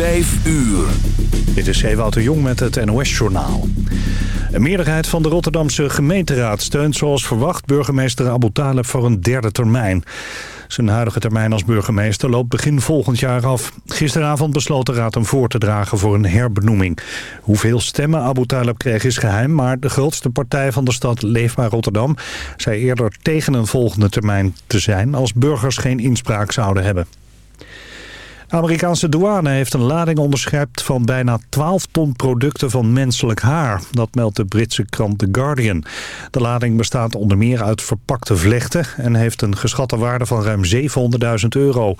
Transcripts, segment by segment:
Vijf uur. Dit is Ewout Jong met het NOS-journaal. Een meerderheid van de Rotterdamse gemeenteraad steunt zoals verwacht burgemeester Abu Taleb voor een derde termijn. Zijn huidige termijn als burgemeester loopt begin volgend jaar af. Gisteravond besloot de raad hem voor te dragen voor een herbenoeming. Hoeveel stemmen Abu Talib kreeg is geheim... maar de grootste partij van de stad Leefbaar Rotterdam... zei eerder tegen een volgende termijn te zijn... als burgers geen inspraak zouden hebben. De Amerikaanse douane heeft een lading onderschept van bijna 12 ton producten van menselijk haar. Dat meldt de Britse krant The Guardian. De lading bestaat onder meer uit verpakte vlechten en heeft een geschatte waarde van ruim 700.000 euro.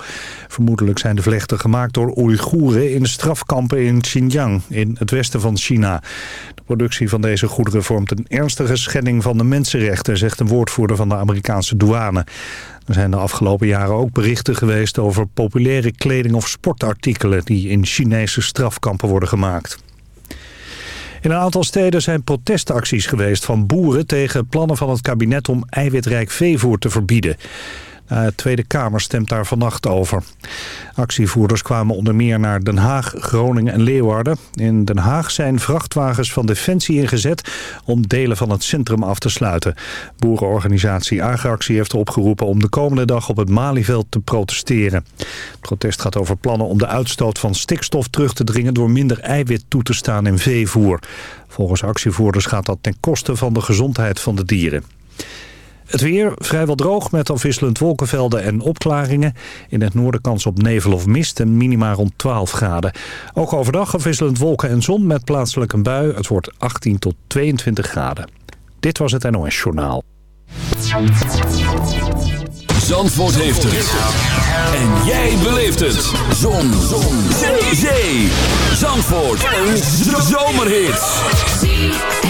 Vermoedelijk zijn de vlechten gemaakt door Oeigoeren in strafkampen in Xinjiang in het westen van China. De productie van deze goederen vormt een ernstige schending van de mensenrechten, zegt een woordvoerder van de Amerikaanse douane. Er zijn de afgelopen jaren ook berichten geweest over populaire kleding of sportartikelen die in Chinese strafkampen worden gemaakt. In een aantal steden zijn protestacties geweest van boeren tegen plannen van het kabinet om eiwitrijk veevoer te verbieden. De eh, Tweede Kamer stemt daar vannacht over. Actievoerders kwamen onder meer naar Den Haag, Groningen en Leeuwarden. In Den Haag zijn vrachtwagens van Defensie ingezet om delen van het centrum af te sluiten. Boerenorganisatie Agractie heeft opgeroepen om de komende dag op het Malieveld te protesteren. Het protest gaat over plannen om de uitstoot van stikstof terug te dringen door minder eiwit toe te staan in veevoer. Volgens actievoerders gaat dat ten koste van de gezondheid van de dieren. Het weer vrijwel droog met afwisselend wolkenvelden en opklaringen. In het noorden kans op nevel of mist en minima rond 12 graden. Ook overdag afwisselend wolken en zon met plaatselijk een bui. Het wordt 18 tot 22 graden. Dit was het NOS Journaal. Zandvoort heeft het. En jij beleeft het. Zon. zon. Zee. Zee. Zandvoort. Een zomerhit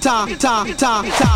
Ta ta ta ta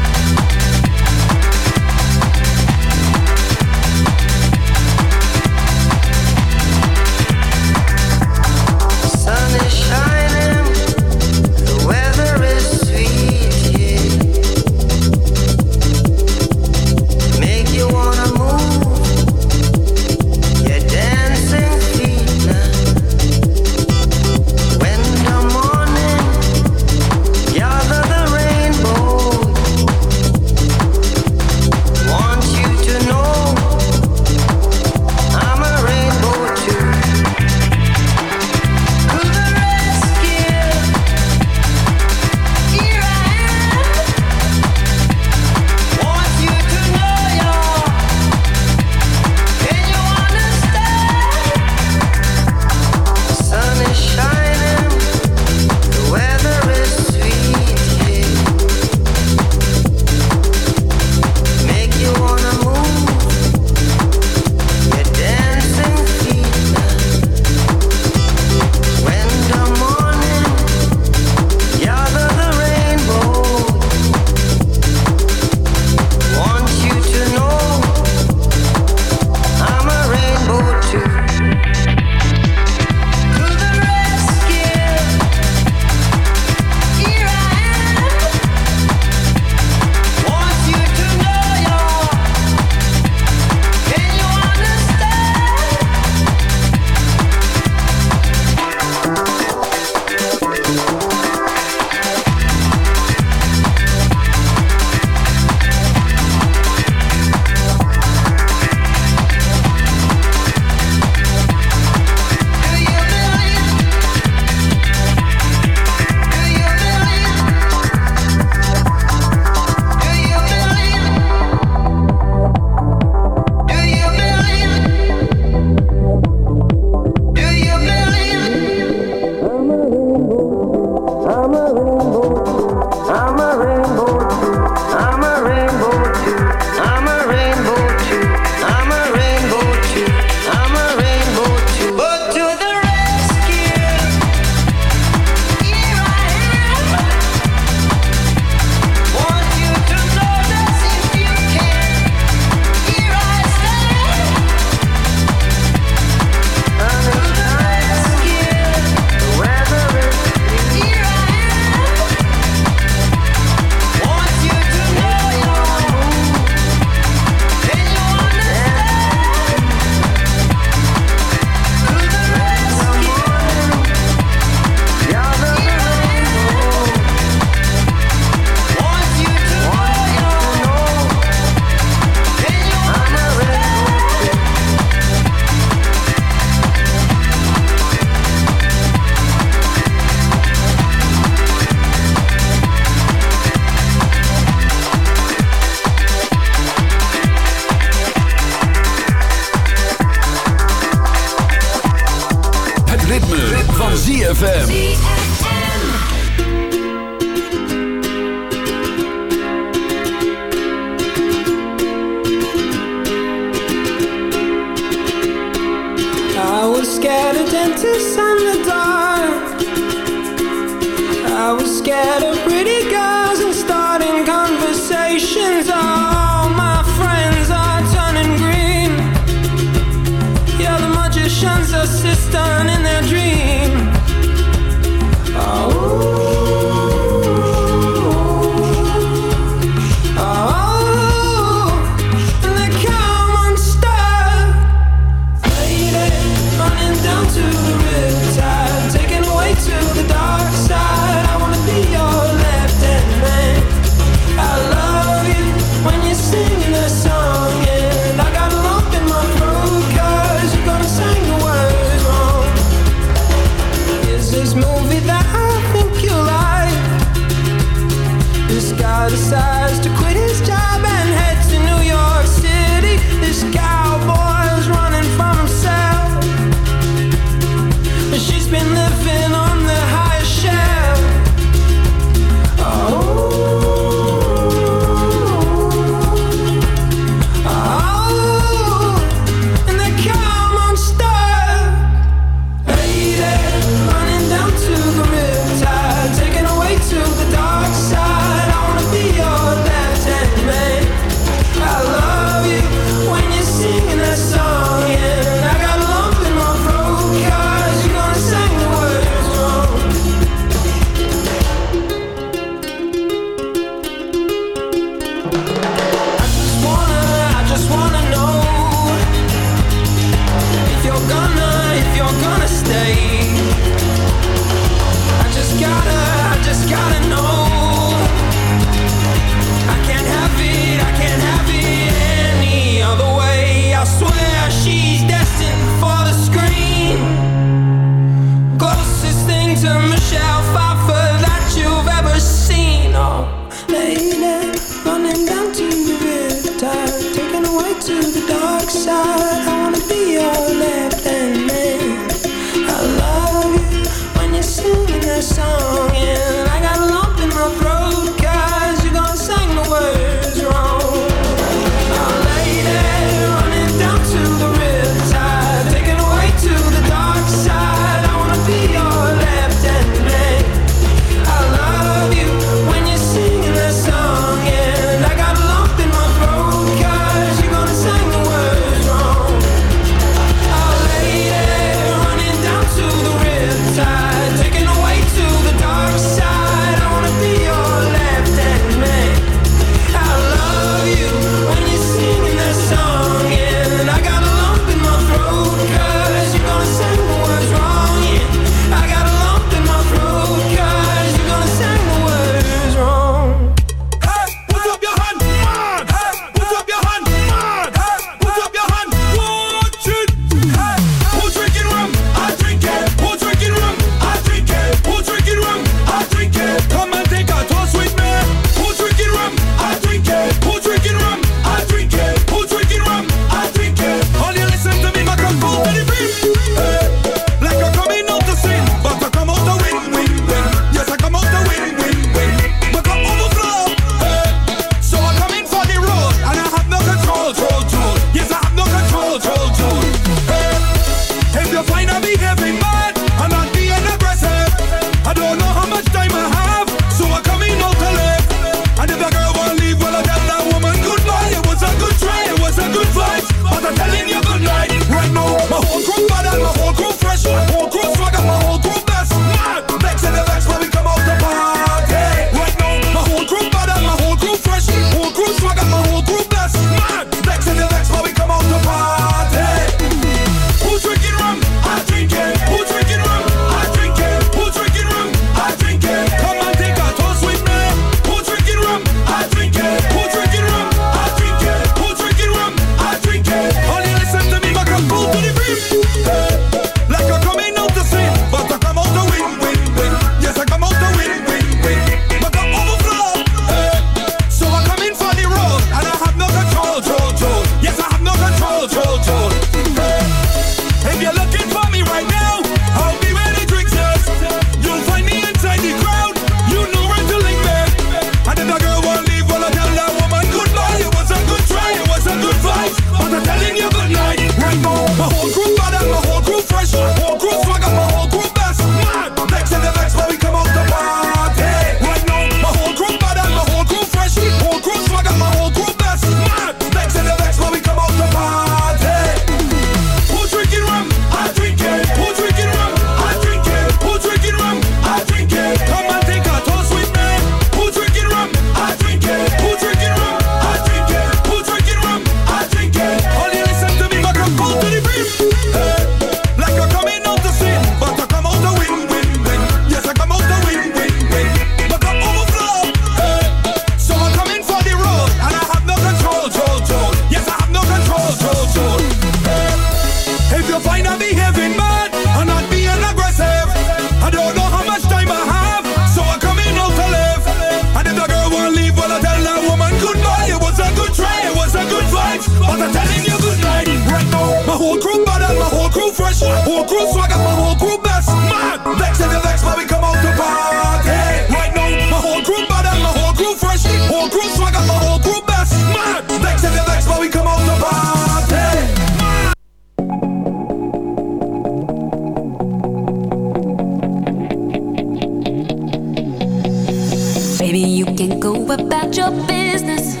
Baby, you can go about your business.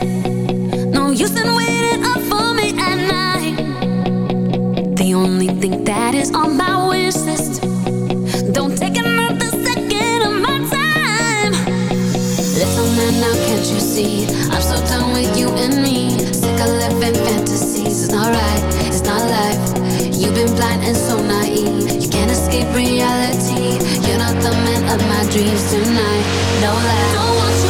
No use in waiting up for me at night. The only thing that is on my wish list. Don't take another second of my time. Little man, now can't you see? I'm so done with you and me. Sick of living fantasies. It's not right, it's not life. You've been blind and so naive. You can't escape reality of my dreams tonight. No lie. Don't want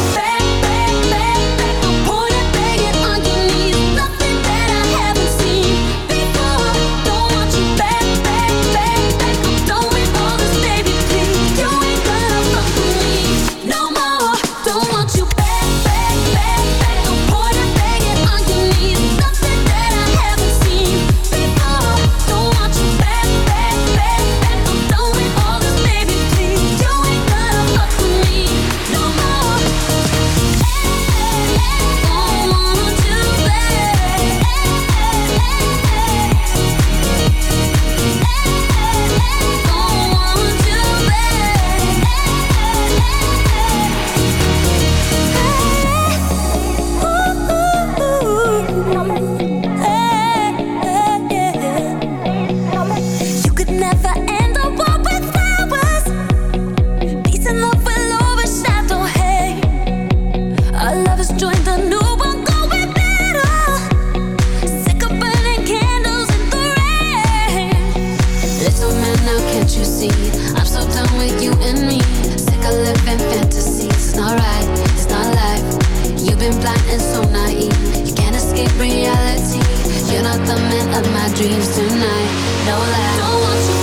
no lie. Don't want you.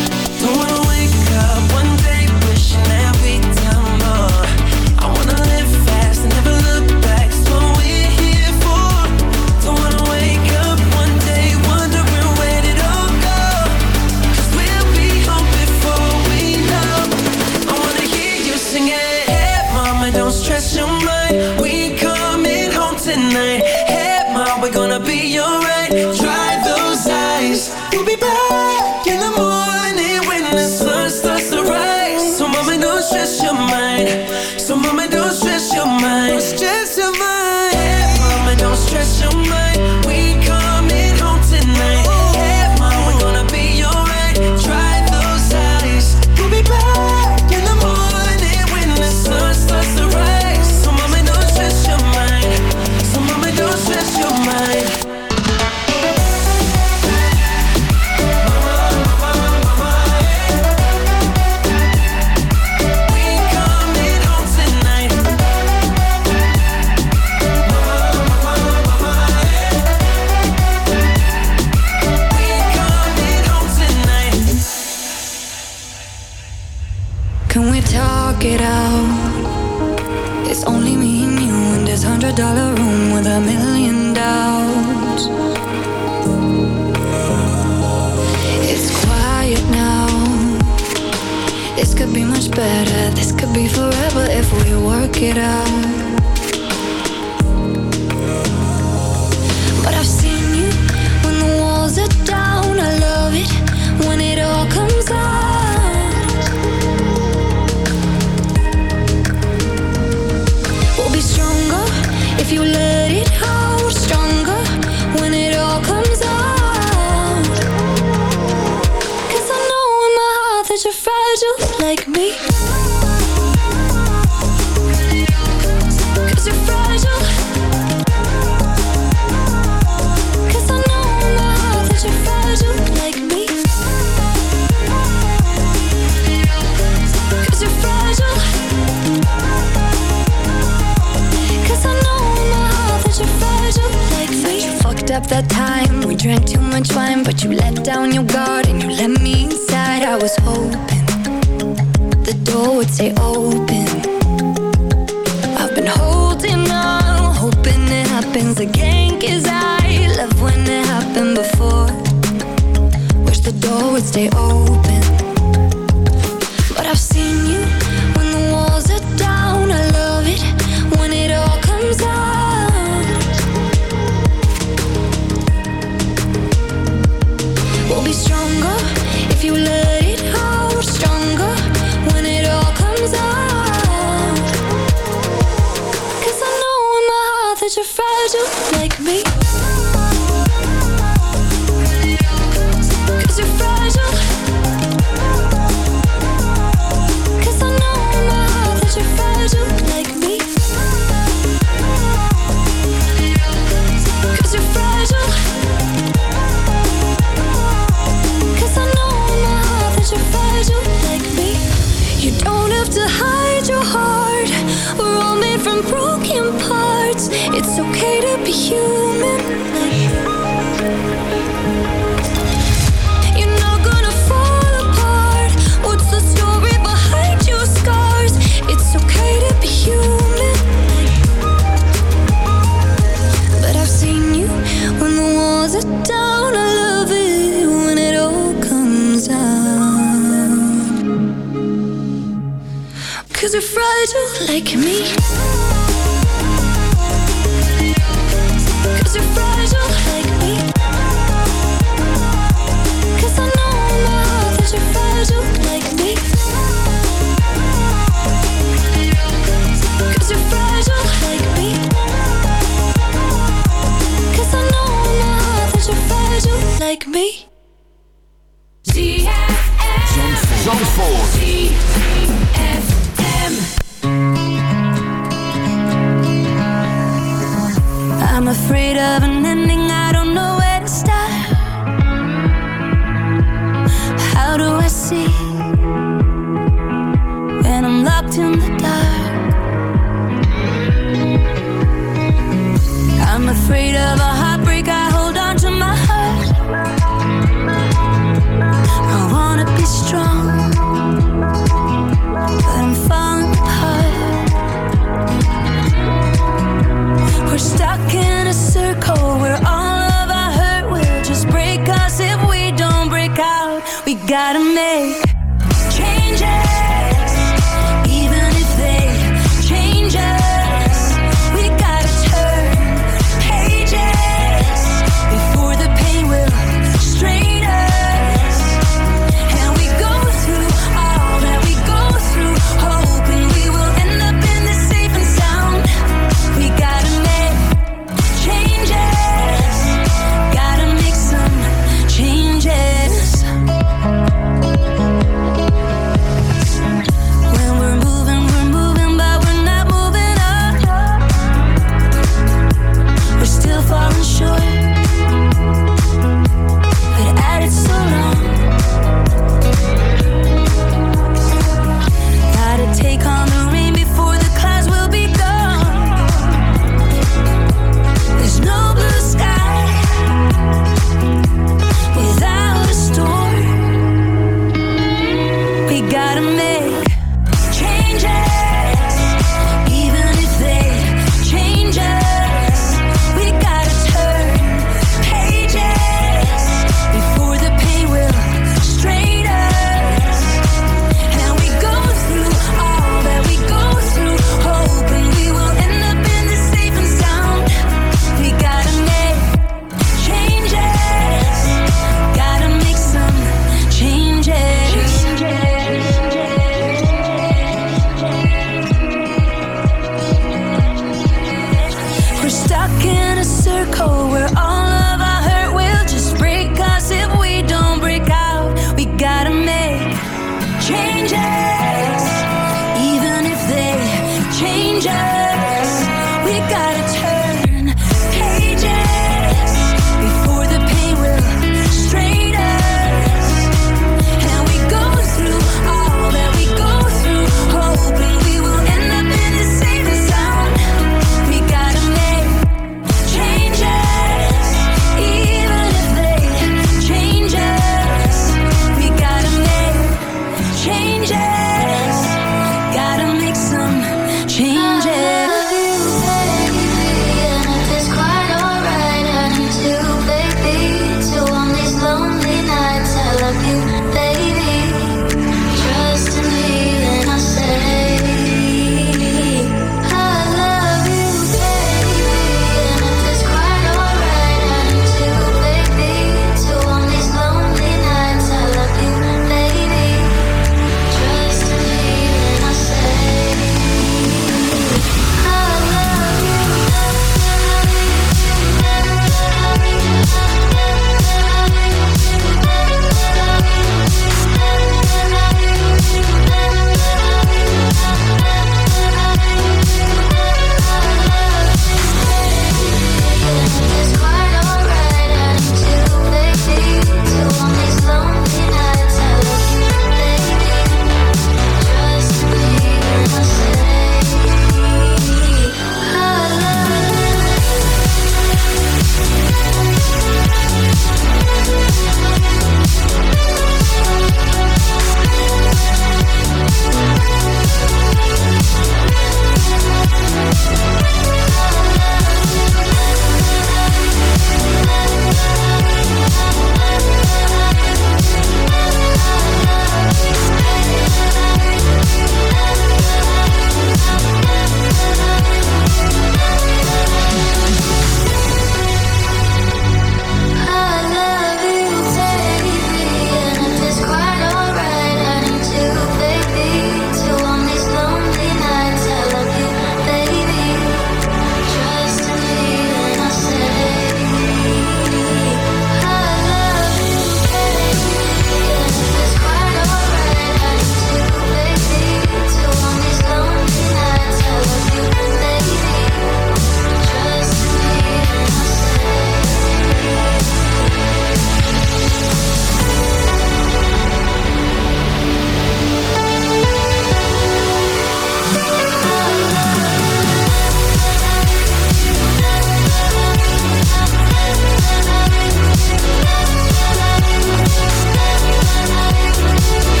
it up. down your guard and you let me inside. I was hoping the door would say open